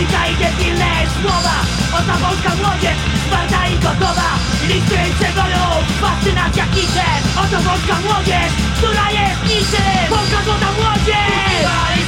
muzyka i debilne słowa? Oza Polska w modzie, zwarta i gotowa. Listy przewolów, fascynacja kicze. Oto Polska młodzież, która jest niczym. Polska złota młodzież.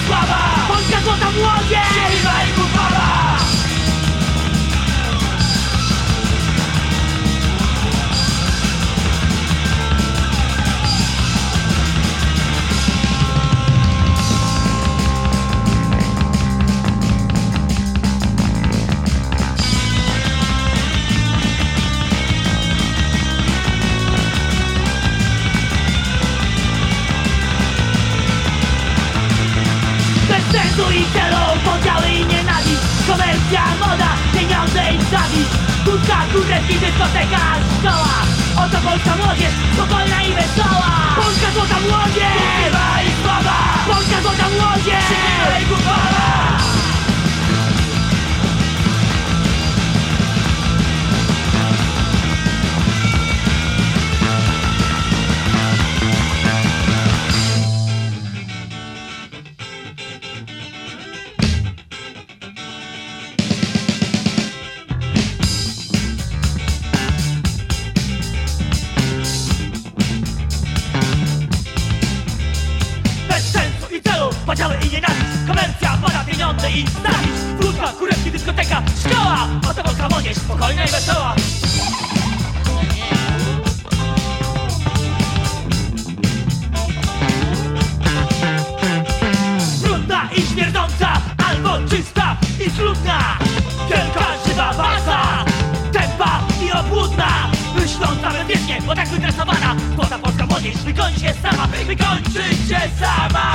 Sensu i celu, podziały i nienawiść. Komercja, moda, pieniądze i zawiść Kłódka, kurewki, dyskoteka, szkoła. Oto polska młodzież, spokojna i wesoła. Polska złota młodzież! I podziały i nienawiść. Komercja, moda, pieniądze i zawiść. Kłódka, kurewki, dyskoteka, szkoła. Oto polska młodzież, spokojna i wesoła. Brudna i śmierdząca, albo czysta i schludna. Wielka, żywa masa, tempa i obłudna. Myśląca bezwiecznie, bo tak wytresowana Młoda polska młodzież, wykończy się sama. Wykończy się sama